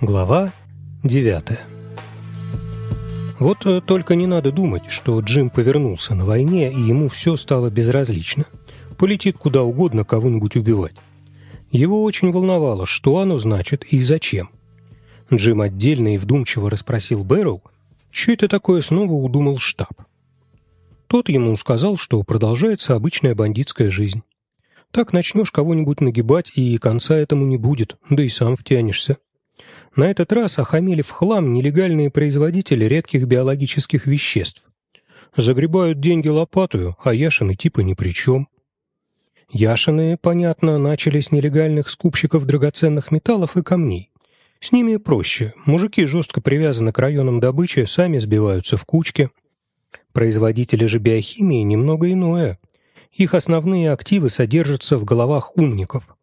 Глава 9 Вот э, только не надо думать, что Джим повернулся на войне, и ему все стало безразлично. Полетит куда угодно кого-нибудь убивать. Его очень волновало, что оно значит и зачем. Джим отдельно и вдумчиво расспросил Бэрроу, что это такое снова удумал штаб. Тот ему сказал, что продолжается обычная бандитская жизнь. Так начнешь кого-нибудь нагибать, и конца этому не будет, да и сам втянешься. На этот раз охамели в хлам нелегальные производители редких биологических веществ. Загребают деньги лопатую, а Яшины типа ни при чем. Яшины, понятно, начали с нелегальных скупщиков драгоценных металлов и камней. С ними проще. Мужики жестко привязаны к районам добычи, сами сбиваются в кучки. Производители же биохимии немного иное. Их основные активы содержатся в головах умников –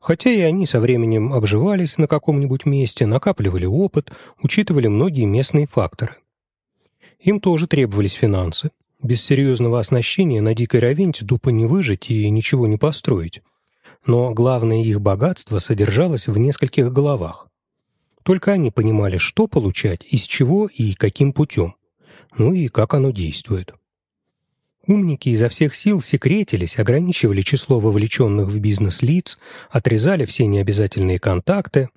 Хотя и они со временем обживались на каком-нибудь месте, накапливали опыт, учитывали многие местные факторы. Им тоже требовались финансы. Без серьезного оснащения на дикой равенте тупо не выжить и ничего не построить. Но главное их богатство содержалось в нескольких головах. Только они понимали, что получать, из чего и каким путем. Ну и как оно действует. Умники изо всех сил секретились, ограничивали число вовлеченных в бизнес лиц, отрезали все необязательные контакты,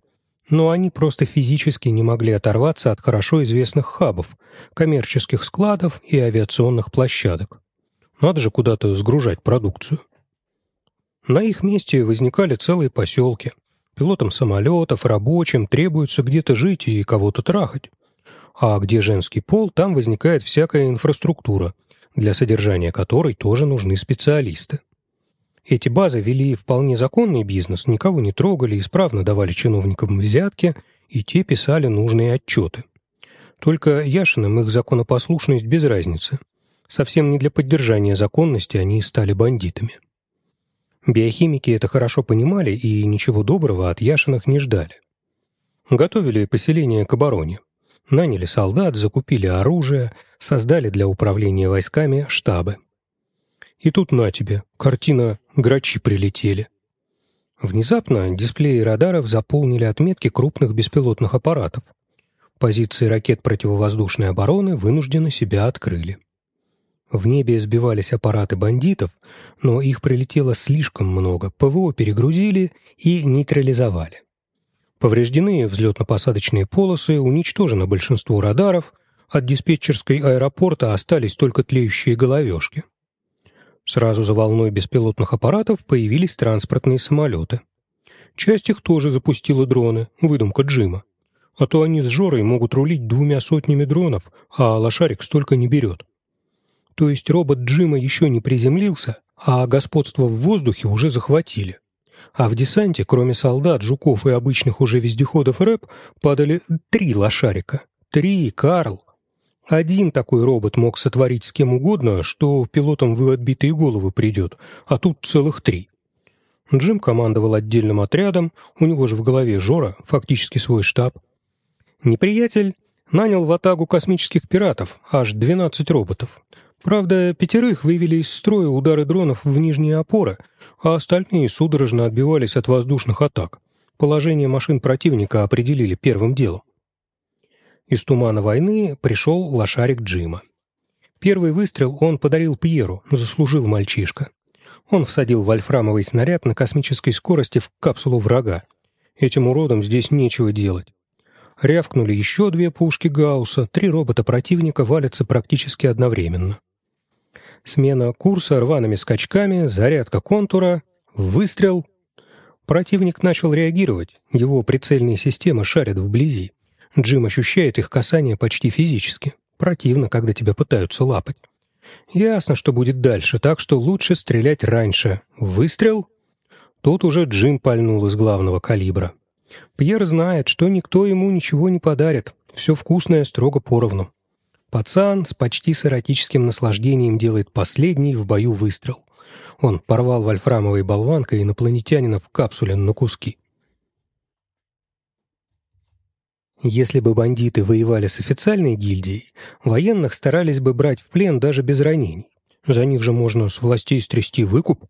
но они просто физически не могли оторваться от хорошо известных хабов, коммерческих складов и авиационных площадок. Надо же куда-то сгружать продукцию. На их месте возникали целые поселки. Пилотам самолетов, рабочим требуется где-то жить и кого-то трахать. А где женский пол, там возникает всякая инфраструктура – для содержания которой тоже нужны специалисты. Эти базы вели вполне законный бизнес, никого не трогали, исправно давали чиновникам взятки, и те писали нужные отчеты. Только Яшиным их законопослушность без разницы. Совсем не для поддержания законности они стали бандитами. Биохимики это хорошо понимали и ничего доброго от Яшиных не ждали. Готовили поселение к обороне. Наняли солдат, закупили оружие, создали для управления войсками штабы. И тут на тебе, картина «Грачи прилетели». Внезапно дисплеи радаров заполнили отметки крупных беспилотных аппаратов. Позиции ракет противовоздушной обороны вынужденно себя открыли. В небе сбивались аппараты бандитов, но их прилетело слишком много, ПВО перегрузили и нейтрализовали. Повреждены взлетно-посадочные полосы, уничтожено большинство радаров, от диспетчерской аэропорта остались только тлеющие головешки. Сразу за волной беспилотных аппаратов появились транспортные самолеты. Часть их тоже запустила дроны, выдумка Джима. А то они с Жорой могут рулить двумя сотнями дронов, а лошарик столько не берет. То есть робот Джима еще не приземлился, а господство в воздухе уже захватили а в десанте, кроме солдат, жуков и обычных уже вездеходов рэп, падали три лошарика. Три, Карл. Один такой робот мог сотворить с кем угодно, что пилотам в отбитые головы придет, а тут целых три. Джим командовал отдельным отрядом, у него же в голове Жора, фактически свой штаб. Неприятель нанял в атагу космических пиратов, аж 12 роботов. Правда, пятерых вывели из строя удары дронов в нижние опоры, а остальные судорожно отбивались от воздушных атак. Положение машин противника определили первым делом. Из тумана войны пришел лошарик Джима. Первый выстрел он подарил Пьеру, заслужил мальчишка. Он всадил вольфрамовый снаряд на космической скорости в капсулу врага. Этим уродам здесь нечего делать. Рявкнули еще две пушки Гаусса, три робота противника валятся практически одновременно. Смена курса рваными скачками, зарядка контура, выстрел. Противник начал реагировать, его прицельные системы шарят вблизи. Джим ощущает их касание почти физически. Противно, когда тебя пытаются лапать. Ясно, что будет дальше, так что лучше стрелять раньше. Выстрел? Тут уже Джим пальнул из главного калибра. Пьер знает, что никто ему ничего не подарит. Все вкусное строго поровну. Пацан с почти с эротическим наслаждением делает последний в бою выстрел. Он порвал вольфрамовой болванкой инопланетянина в капсуле на куски. Если бы бандиты воевали с официальной гильдией, военных старались бы брать в плен даже без ранений. За них же можно с властей стрясти выкуп.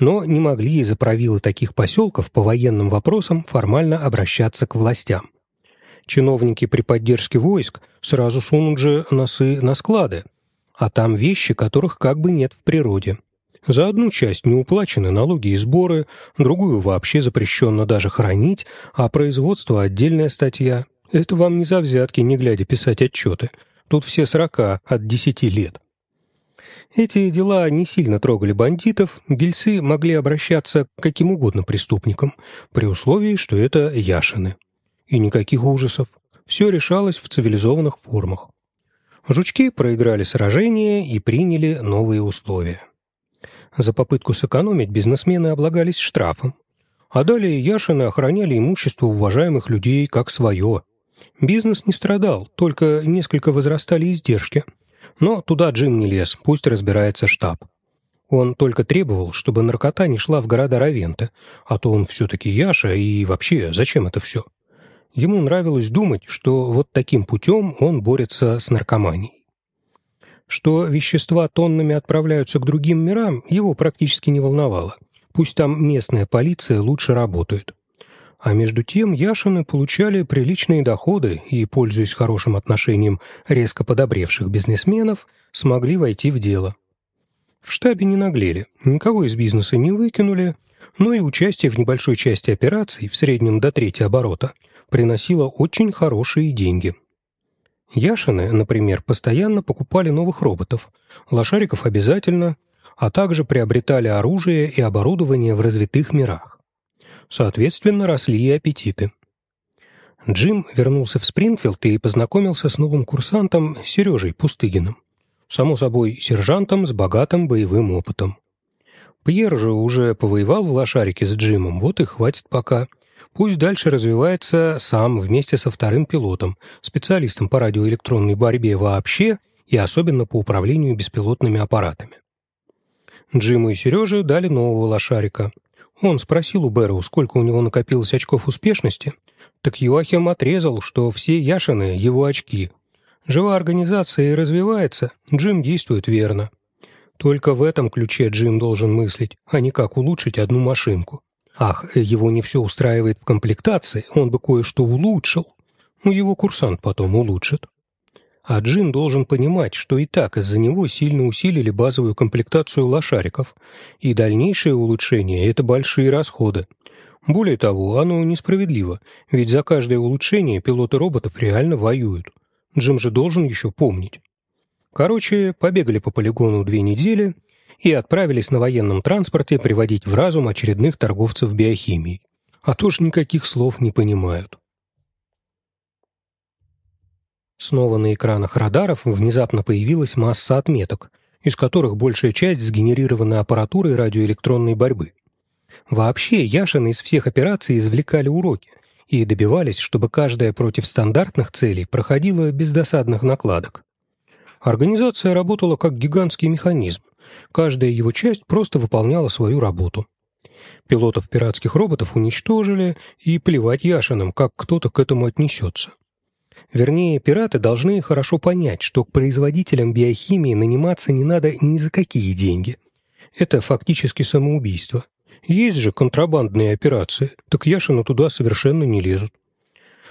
Но не могли из-за правила таких поселков по военным вопросам формально обращаться к властям. Чиновники при поддержке войск сразу сунут же носы на склады, а там вещи, которых как бы нет в природе. За одну часть не уплачены налоги и сборы, другую вообще запрещено даже хранить, а производство – отдельная статья. Это вам не за взятки, не глядя писать отчеты. Тут все сорока от десяти лет. Эти дела не сильно трогали бандитов, дельцы могли обращаться к каким угодно преступникам, при условии, что это Яшины. И никаких ужасов. Все решалось в цивилизованных формах. Жучки проиграли сражение и приняли новые условия. За попытку сэкономить бизнесмены облагались штрафом. А далее Яшины охраняли имущество уважаемых людей как свое. Бизнес не страдал, только несколько возрастали издержки. Но туда Джим не лез, пусть разбирается штаб. Он только требовал, чтобы наркота не шла в города Равента, а то он все-таки Яша, и вообще, зачем это все? Ему нравилось думать, что вот таким путем он борется с наркоманией. Что вещества тоннами отправляются к другим мирам, его практически не волновало. Пусть там местная полиция лучше работает. А между тем Яшины получали приличные доходы и, пользуясь хорошим отношением резко подобревших бизнесменов, смогли войти в дело. В штабе не наглели, никого из бизнеса не выкинули, но и участие в небольшой части операций, в среднем до трети оборота, приносило очень хорошие деньги. Яшины, например, постоянно покупали новых роботов, лошариков обязательно, а также приобретали оружие и оборудование в развитых мирах. Соответственно, росли и аппетиты. Джим вернулся в Спрингфилд и познакомился с новым курсантом Сережей Пустыгиным. Само собой, сержантом с богатым боевым опытом. Пьер же уже повоевал в лошарике с Джимом, вот и хватит пока – Пусть дальше развивается сам вместе со вторым пилотом, специалистом по радиоэлектронной борьбе вообще и особенно по управлению беспилотными аппаратами. Джиму и Сереже дали нового лошарика. Он спросил у Бэрроу, сколько у него накопилось очков успешности, так Юахим отрезал, что все Яшины — его очки. Жива организация и развивается, Джим действует верно. Только в этом ключе Джим должен мыслить, а не как улучшить одну машинку. Ах, его не все устраивает в комплектации, он бы кое-что улучшил. Ну, его курсант потом улучшит. А Джим должен понимать, что и так из-за него сильно усилили базовую комплектацию лошариков, и дальнейшее улучшение – это большие расходы. Более того, оно несправедливо, ведь за каждое улучшение пилоты роботов реально воюют. Джим же должен еще помнить. Короче, побегали по полигону две недели – и отправились на военном транспорте приводить в разум очередных торговцев биохимией. А то ж никаких слов не понимают. Снова на экранах радаров внезапно появилась масса отметок, из которых большая часть сгенерирована аппаратурой радиоэлектронной борьбы. Вообще, Яшины из всех операций извлекали уроки и добивались, чтобы каждая против стандартных целей проходила без досадных накладок. Организация работала как гигантский механизм, Каждая его часть просто выполняла свою работу. Пилотов пиратских роботов уничтожили, и плевать Яшинам, как кто-то к этому отнесется. Вернее, пираты должны хорошо понять, что к производителям биохимии наниматься не надо ни за какие деньги. Это фактически самоубийство. Есть же контрабандные операции, так Яшины туда совершенно не лезут.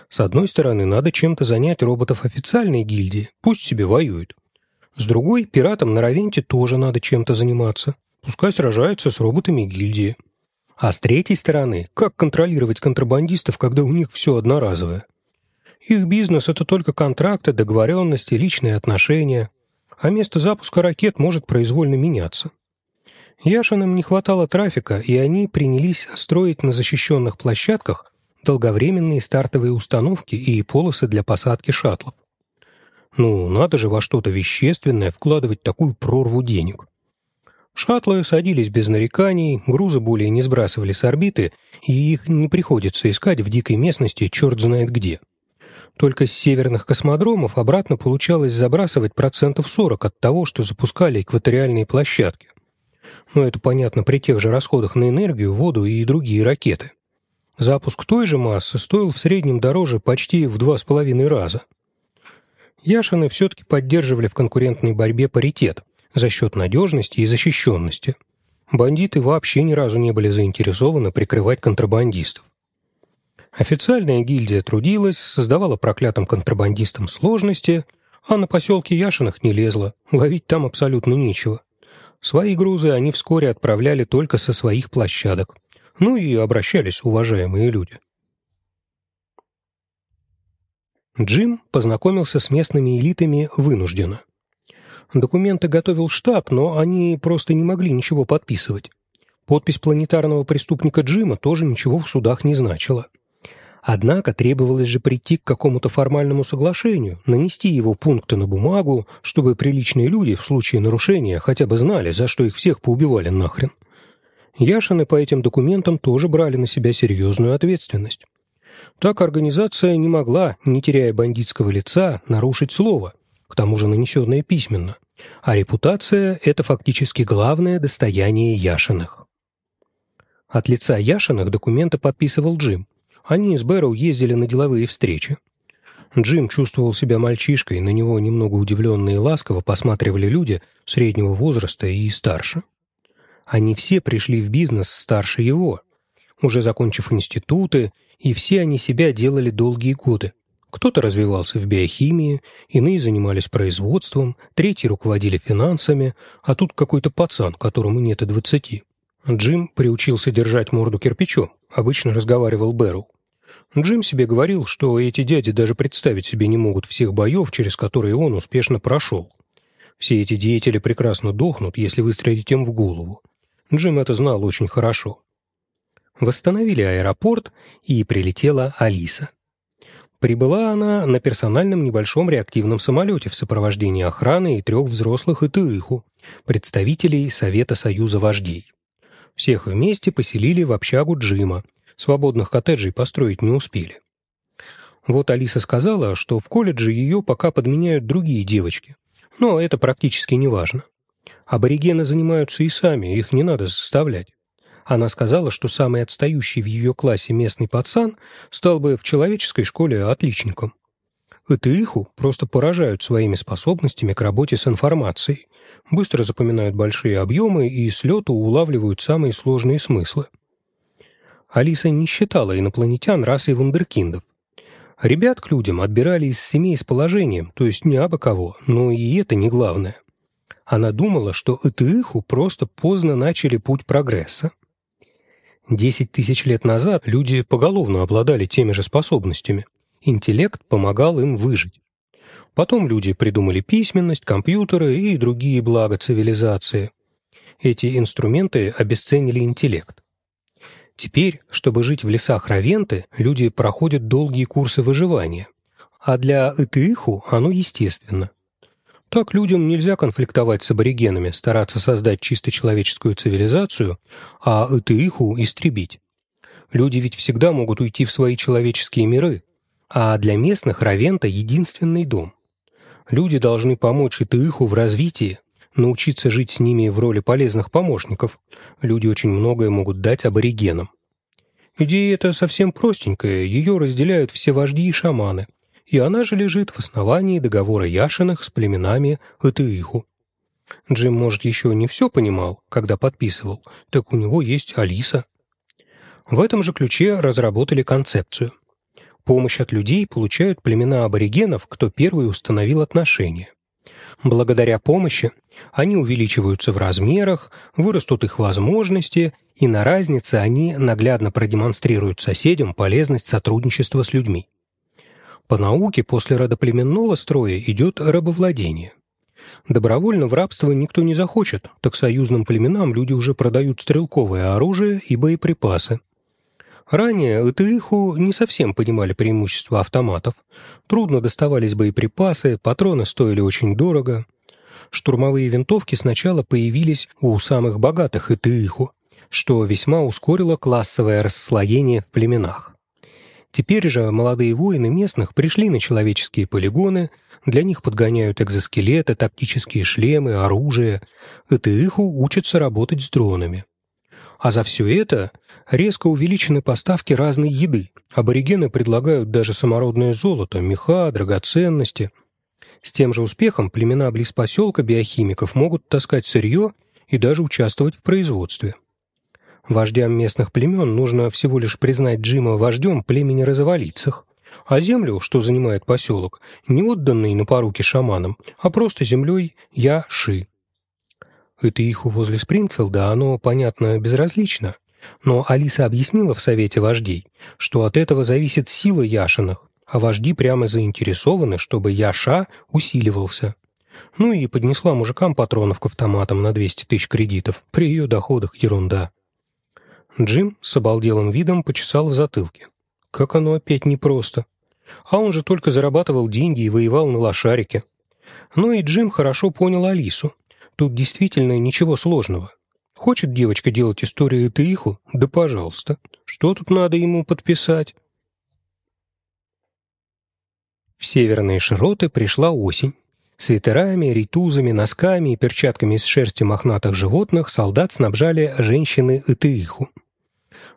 С одной стороны, надо чем-то занять роботов официальной гильдии, пусть себе воюют. С другой, пиратам на Равенте тоже надо чем-то заниматься. Пускай сражаются с роботами гильдии. А с третьей стороны, как контролировать контрабандистов, когда у них все одноразовое? Их бизнес – это только контракты, договоренности, личные отношения. А место запуска ракет может произвольно меняться. Яшинам не хватало трафика, и они принялись строить на защищенных площадках долговременные стартовые установки и полосы для посадки шаттлов. Ну, надо же во что-то вещественное вкладывать такую прорву денег. Шаттлы садились без нареканий, грузы более не сбрасывали с орбиты, и их не приходится искать в дикой местности черт знает где. Только с северных космодромов обратно получалось забрасывать процентов 40 от того, что запускали экваториальные площадки. Но это понятно при тех же расходах на энергию, воду и другие ракеты. Запуск той же массы стоил в среднем дороже почти в два с половиной раза. Яшины все-таки поддерживали в конкурентной борьбе паритет за счет надежности и защищенности. Бандиты вообще ни разу не были заинтересованы прикрывать контрабандистов. Официальная гильдия трудилась, создавала проклятым контрабандистам сложности, а на поселке Яшиных не лезла, ловить там абсолютно нечего. Свои грузы они вскоре отправляли только со своих площадок. Ну и обращались уважаемые люди. Джим познакомился с местными элитами вынужденно. Документы готовил штаб, но они просто не могли ничего подписывать. Подпись планетарного преступника Джима тоже ничего в судах не значила. Однако требовалось же прийти к какому-то формальному соглашению, нанести его пункты на бумагу, чтобы приличные люди в случае нарушения хотя бы знали, за что их всех поубивали нахрен. Яшины по этим документам тоже брали на себя серьезную ответственность. Так организация не могла, не теряя бандитского лица, нарушить слово, к тому же нанесенное письменно, а репутация – это фактически главное достояние Яшиных. От лица Яшиных документы подписывал Джим, они с Бэрроу ездили на деловые встречи. Джим чувствовал себя мальчишкой, на него немного удивленно и ласково посматривали люди среднего возраста и старше. Они все пришли в бизнес старше его, уже закончив институты, и все они себя делали долгие годы. Кто-то развивался в биохимии, иные занимались производством, третьи руководили финансами, а тут какой-то пацан, которому нет и двадцати. Джим приучился держать морду кирпичом, обычно разговаривал Бэрроу. Джим себе говорил, что эти дяди даже представить себе не могут всех боев, через которые он успешно прошел. Все эти деятели прекрасно дохнут, если выстрелить им в голову. Джим это знал очень хорошо. Восстановили аэропорт, и прилетела Алиса. Прибыла она на персональном небольшом реактивном самолете в сопровождении охраны и трех взрослых ИТИХу, представителей Совета Союза вождей. Всех вместе поселили в общагу Джима, свободных коттеджей построить не успели. Вот Алиса сказала, что в колледже ее пока подменяют другие девочки, но это практически не важно. Аборигены занимаются и сами, их не надо заставлять. Она сказала, что самый отстающий в ее классе местный пацан стал бы в человеческой школе отличником. Это иху просто поражают своими способностями к работе с информацией, быстро запоминают большие объемы и с лету улавливают самые сложные смыслы. Алиса не считала инопланетян расой вундеркиндов. Ребят к людям отбирали из семей с положением, то есть не абы кого, но и это не главное. Она думала, что Этыиху просто поздно начали путь прогресса. Десять тысяч лет назад люди поголовно обладали теми же способностями. Интеллект помогал им выжить. Потом люди придумали письменность, компьютеры и другие блага цивилизации. Эти инструменты обесценили интеллект. Теперь, чтобы жить в лесах Равенты, люди проходят долгие курсы выживания. А для Итыиху оно естественно. Так людям нельзя конфликтовать с аборигенами, стараться создать чисто человеческую цивилизацию, а Итыиху истребить. Люди ведь всегда могут уйти в свои человеческие миры, а для местных Равента – единственный дом. Люди должны помочь Итыиху в развитии, научиться жить с ними в роли полезных помощников. Люди очень многое могут дать аборигенам. Идея эта совсем простенькая, ее разделяют все вожди и шаманы, и она же лежит в основании договора Яшиных с племенами Этыиху. Джим, может, еще не все понимал, когда подписывал, так у него есть Алиса. В этом же ключе разработали концепцию. Помощь от людей получают племена аборигенов, кто первый установил отношения. Благодаря помощи они увеличиваются в размерах, вырастут их возможности, и на разнице они наглядно продемонстрируют соседям полезность сотрудничества с людьми. По науке после родоплеменного строя идет рабовладение. Добровольно в рабство никто не захочет, так союзным племенам люди уже продают стрелковое оружие и боеприпасы. Ранее Этеиху не совсем понимали преимущества автоматов. Трудно доставались боеприпасы, патроны стоили очень дорого. Штурмовые винтовки сначала появились у самых богатых Этеиху, что весьма ускорило классовое расслоение в племенах. Теперь же молодые воины местных пришли на человеческие полигоны, для них подгоняют экзоскелеты, тактические шлемы, оружие. Этеиху учатся работать с дронами. А за все это резко увеличены поставки разной еды. Аборигены предлагают даже самородное золото, меха, драгоценности. С тем же успехом племена близ поселка биохимиков могут таскать сырье и даже участвовать в производстве. Вождям местных племен нужно всего лишь признать Джима вождем племени розоволицах, а землю, что занимает поселок, не отданный на поруки шаманам, а просто землей Я-Ши. Это их возле Спрингфилда, оно, понятно, безразлично. Но Алиса объяснила в Совете вождей, что от этого зависит сила Яшиных, а вожди прямо заинтересованы, чтобы Яша усиливался. Ну и поднесла мужикам патронов к автоматам на 200 тысяч кредитов. При ее доходах ерунда. Джим с обалделым видом почесал в затылке. Как оно опять непросто. А он же только зарабатывал деньги и воевал на лошарике. Ну и Джим хорошо понял Алису. Тут действительно ничего сложного. Хочет девочка делать историю Таиху? Да пожалуйста. Что тут надо ему подписать? В северные широты пришла осень. Свитерами, ритузами, носками и перчатками из шерсти мохнатых животных солдат снабжали женщины Итыиху.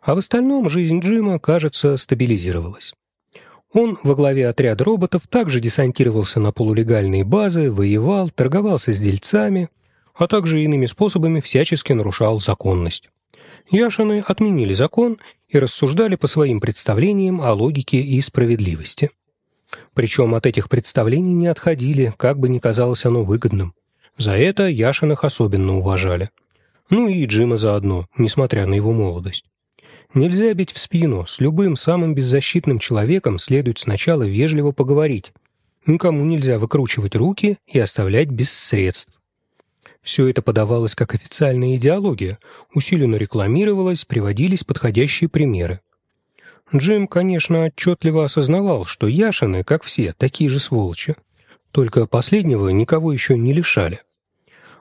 А в остальном жизнь Джима, кажется, стабилизировалась. Он во главе отряда роботов также десантировался на полулегальные базы, воевал, торговался с дельцами, а также иными способами всячески нарушал законность. Яшины отменили закон и рассуждали по своим представлениям о логике и справедливости. Причем от этих представлений не отходили, как бы ни казалось оно выгодным. За это Яшиных особенно уважали. Ну и Джима заодно, несмотря на его молодость. Нельзя бить в спину, с любым самым беззащитным человеком следует сначала вежливо поговорить. Никому нельзя выкручивать руки и оставлять без средств. Все это подавалось как официальная идеология, усиленно рекламировалось, приводились подходящие примеры. Джим, конечно, отчетливо осознавал, что Яшины, как все, такие же сволочи. Только последнего никого еще не лишали.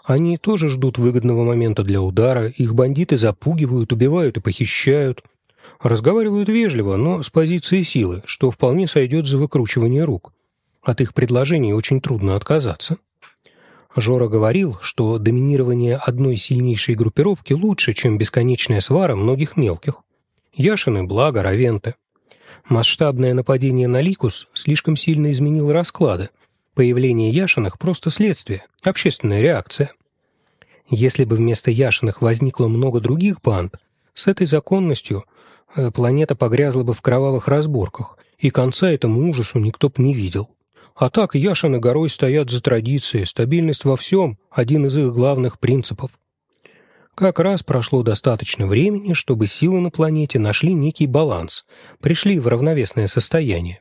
Они тоже ждут выгодного момента для удара, их бандиты запугивают, убивают и похищают. Разговаривают вежливо, но с позиции силы, что вполне сойдет за выкручивание рук. От их предложений очень трудно отказаться. Жора говорил, что доминирование одной сильнейшей группировки лучше, чем бесконечная свара многих мелких. Яшины, благо, Равенты. Масштабное нападение на Ликус слишком сильно изменило расклады. Появление Яшиных – просто следствие, общественная реакция. Если бы вместо Яшиных возникло много других банд, с этой законностью э, планета погрязла бы в кровавых разборках, и конца этому ужасу никто б не видел. А так Яшины горой стоят за традиции, стабильность во всем – один из их главных принципов. Как раз прошло достаточно времени, чтобы силы на планете нашли некий баланс, пришли в равновесное состояние.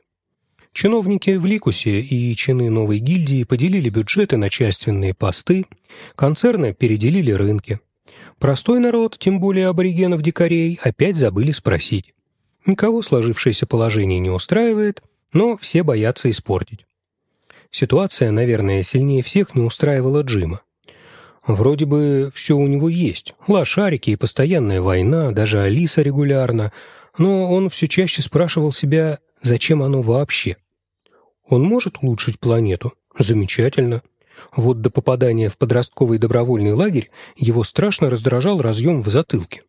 Чиновники в Ликусе и чины новой гильдии поделили бюджеты на частственные посты, концерны переделили рынки. Простой народ, тем более аборигенов-дикарей, опять забыли спросить. Никого сложившееся положение не устраивает, но все боятся испортить. Ситуация, наверное, сильнее всех не устраивала Джима. Вроде бы все у него есть. Лошарики и постоянная война, даже Алиса регулярно. Но он все чаще спрашивал себя, зачем оно вообще. Он может улучшить планету? Замечательно. Вот до попадания в подростковый добровольный лагерь его страшно раздражал разъем в затылке.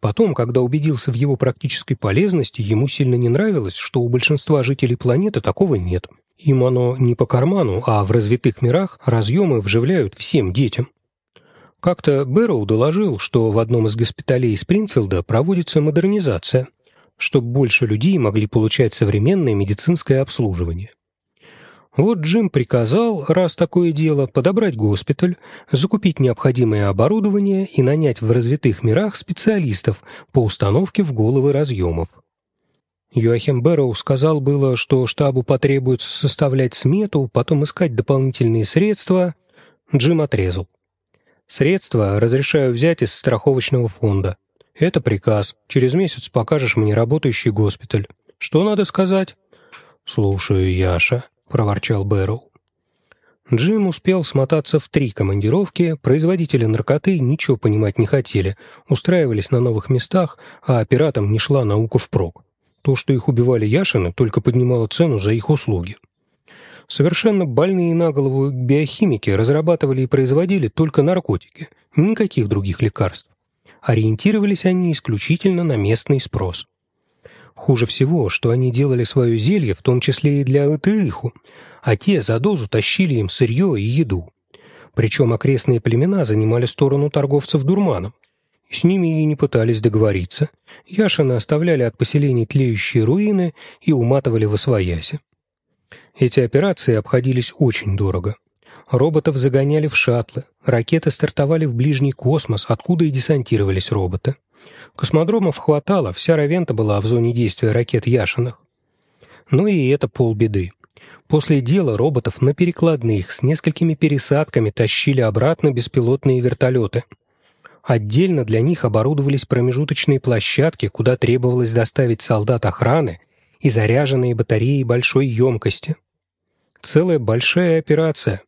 Потом, когда убедился в его практической полезности, ему сильно не нравилось, что у большинства жителей планеты такого нет. Им оно не по карману, а в развитых мирах разъемы вживляют всем детям. Как-то Бэрроу доложил, что в одном из госпиталей Спрингфилда проводится модернизация, чтобы больше людей могли получать современное медицинское обслуживание. Вот Джим приказал, раз такое дело, подобрать госпиталь, закупить необходимое оборудование и нанять в развитых мирах специалистов по установке в головы разъемов. Йоахим Бэрроу сказал было, что штабу потребуется составлять смету, потом искать дополнительные средства. Джим отрезал. Средства разрешаю взять из страховочного фонда. Это приказ. Через месяц покажешь мне работающий госпиталь. Что надо сказать? Слушаю, Яша, проворчал Бэрроу. Джим успел смотаться в три командировки, производители наркоты ничего понимать не хотели, устраивались на новых местах, а пиратам не шла наука впрок. То, что их убивали Яшины, только поднимало цену за их услуги. Совершенно больные на голову биохимики разрабатывали и производили только наркотики, никаких других лекарств. Ориентировались они исключительно на местный спрос. Хуже всего, что они делали свое зелье, в том числе и для ЛТИХу, а те за дозу тащили им сырье и еду. Причем окрестные племена занимали сторону торговцев дурманом. С ними и не пытались договориться. Яшины оставляли от поселений тлеющие руины и уматывали в освояси. Эти операции обходились очень дорого. Роботов загоняли в шаттлы, ракеты стартовали в ближний космос, откуда и десантировались роботы. Космодромов хватало, вся Равента была в зоне действия ракет Яшиных. Но и это полбеды. После дела роботов на перекладных с несколькими пересадками тащили обратно беспилотные вертолеты. Отдельно для них оборудовались промежуточные площадки, куда требовалось доставить солдат охраны и заряженные батареи большой емкости. Целая большая операция.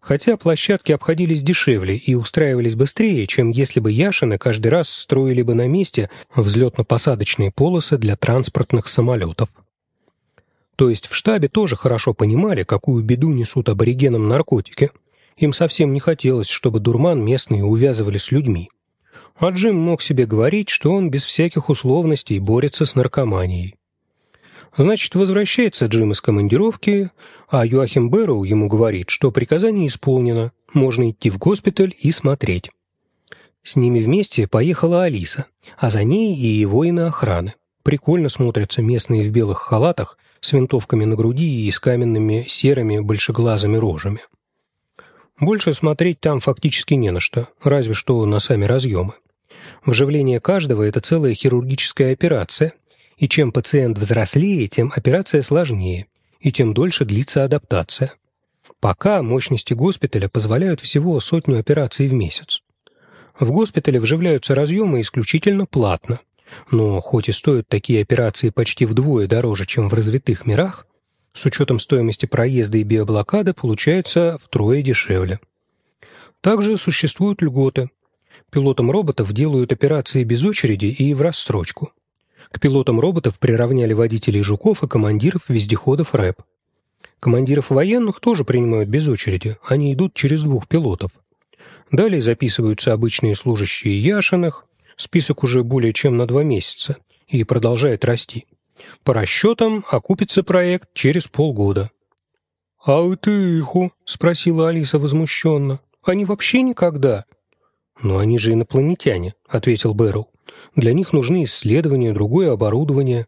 Хотя площадки обходились дешевле и устраивались быстрее, чем если бы Яшины каждый раз строили бы на месте взлетно-посадочные полосы для транспортных самолетов. То есть в штабе тоже хорошо понимали, какую беду несут аборигенам наркотики. Им совсем не хотелось, чтобы дурман местные увязывали с людьми. А Джим мог себе говорить, что он без всяких условностей борется с наркоманией. Значит, возвращается Джим из командировки, а Юахим Бэрроу ему говорит, что приказание исполнено, можно идти в госпиталь и смотреть. С ними вместе поехала Алиса, а за ней и воины охраны. Прикольно смотрятся местные в белых халатах с винтовками на груди и с каменными серыми большеглазыми рожами. Больше смотреть там фактически не на что, разве что на сами разъемы. Вживление каждого – это целая хирургическая операция, и чем пациент взрослее, тем операция сложнее, и тем дольше длится адаптация. Пока мощности госпиталя позволяют всего сотню операций в месяц. В госпитале вживляются разъемы исключительно платно, но хоть и стоят такие операции почти вдвое дороже, чем в развитых мирах, с учетом стоимости проезда и биоблокады получается втрое дешевле. Также существуют льготы. Пилотам роботов делают операции без очереди и в рассрочку. К пилотам роботов приравняли водителей жуков и командиров вездеходов РЭП. Командиров военных тоже принимают без очереди, они идут через двух пилотов. Далее записываются обычные служащие Яшиных, Список уже более чем на два месяца и продолжает расти. По расчетам, окупится проект через полгода. «А ты иху?» — спросила Алиса возмущенно. «Они вообще никогда?» «Но они же инопланетяне», — ответил Бэрроу. «Для них нужны исследования, другое оборудование».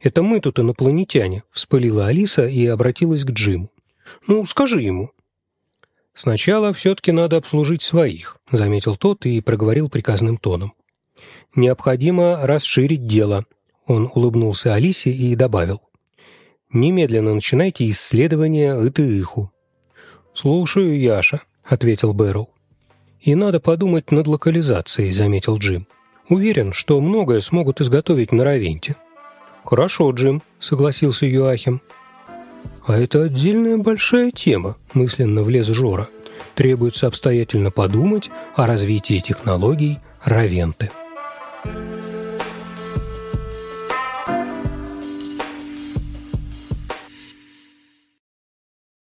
«Это мы тут инопланетяне», — вспылила Алиса и обратилась к Джиму. «Ну, скажи ему». «Сначала все-таки надо обслужить своих», — заметил тот и проговорил приказным тоном. Необходимо расширить дело. Он улыбнулся Алисе и добавил. Немедленно начинайте исследование Итыиху. «Слушаю, Яша», — ответил Бэрроу. «И надо подумать над локализацией», — заметил Джим. «Уверен, что многое смогут изготовить на Равенте». «Хорошо, Джим», — согласился Юахим. «А это отдельная большая тема», — мысленно влез Жора. «Требуется обстоятельно подумать о развитии технологий Равенты».